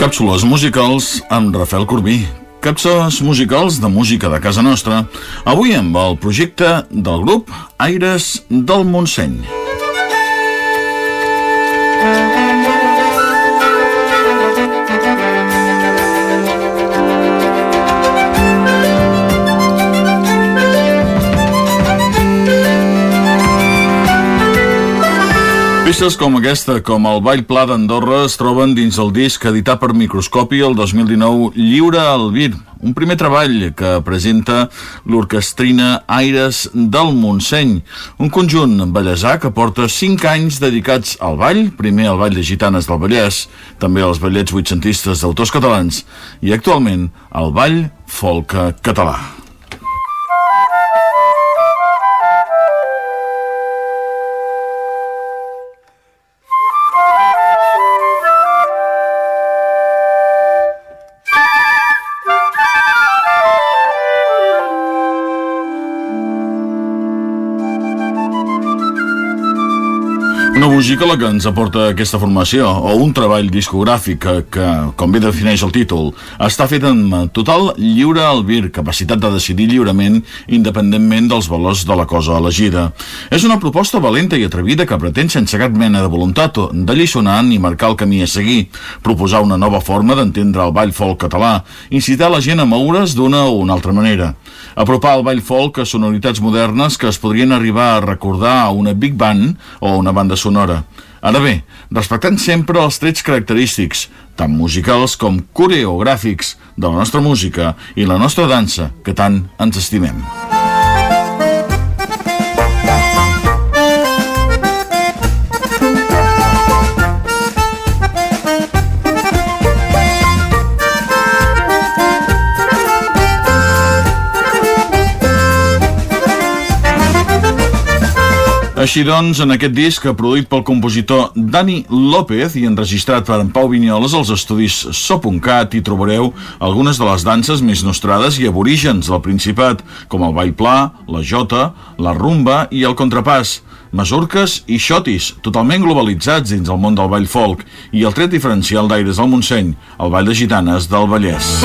Càpsules musicals amb Rafael Corbí. Càpsules musicals de música de casa nostra. Avui amb el projecte del grup Aires del Montseny. Peces com aquesta, com el Ball Pla d'Andorra, es troben dins el disc editat per Microscopi el 2019 Lliure al Vir, un primer treball que presenta l'orquestrina Aires del Montseny, un conjunt ballesà que porta 5 anys dedicats al ball, primer al Ball de Gitanes del Vallès, també als ballets vuitcentistes d'autors catalans i actualment al Ball Folk Català. Música la que ens aporta aquesta formació, o un treball discogràfic que, que, com bé defineix el títol, està fet amb total lliure albir, capacitat de decidir lliurement independentment dels valors de la cosa elegida. És una proposta valenta i atrevida que pretén sense cap mena de voluntat de lliçonar ni marcar el camí a seguir, proposar una nova forma d'entendre el ball folk català, incitar la gent a moure's d'una o una altra manera, apropar el ball folk a sonoritats modernes que es podrien arribar a recordar a una big band o una banda sonora Ara bé, respectant sempre els trets característics, tant musicals com coreogràfics, de la nostra música i la nostra dansa, que tant ens estimem. Així doncs, en aquest disc, produït pel compositor Dani López i enregistrat per en Pau Vinyoles als estudis So.cat, hi trobareu algunes de les danses més nostrades i aborígens del Principat, com el ball pla, la jota, la rumba i el contrapàs, masurques i xotis, totalment globalitzats dins el món del ball folk, i el tret diferencial d'Aires del Montseny, el ball de gitanes del Vallès.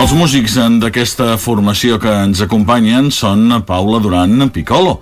Els músics d'aquesta formació que ens acompanyen són Paula Duran Piccolo,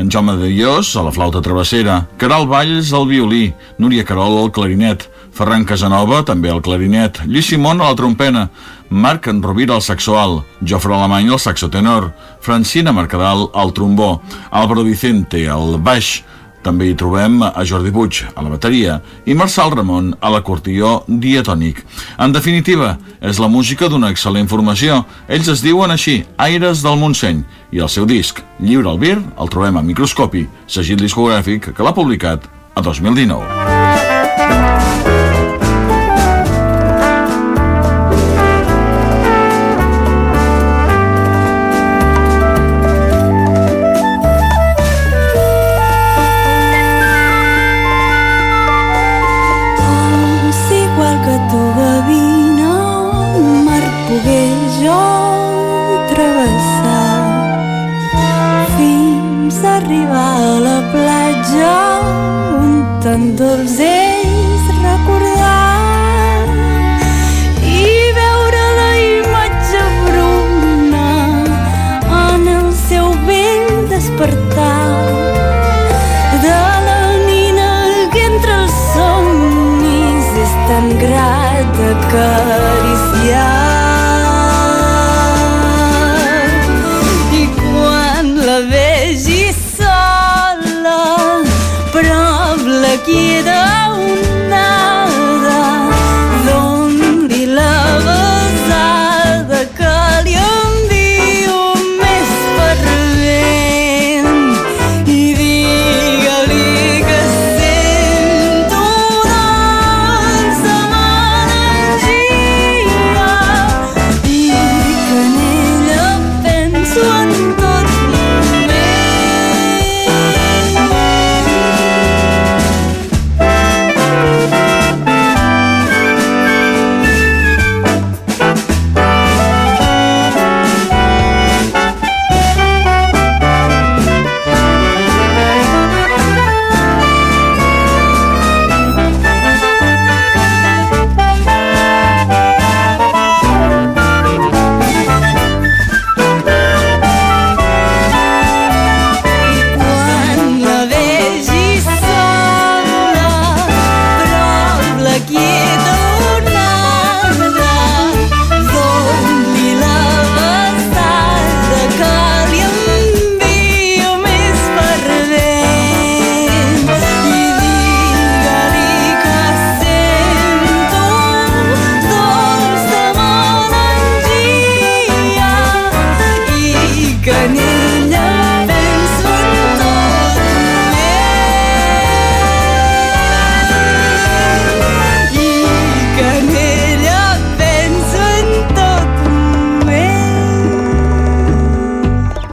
en Jaume de Dios a la flauta travessera, Caral Valls al violí, Núria Carol al clarinet, Ferran Casanova també al clarinet, Lluís Simón a la trompena, Marc Rovira al saxo alt, Jofre Alemany al saxo tenor, Francina Mercadal al trombó, Álvaro Vicente al baix, també hi trobem a Jordi Puig, a la bateria, i Marçal Ramon a l'acordió diatònic. En definitiva, és la música d'una excel·lent formació. Ells es diuen així, Aires del Montseny, i el seu disc, Lliure al Vir, el trobem a Microscopi, segit discogràfic que l'ha publicat a 2019. Arribar a la platja on tan dolç és recordar i veure la imatge bruna en el seu vell despertar. De la nina que entre els somnis és tan grat acariciar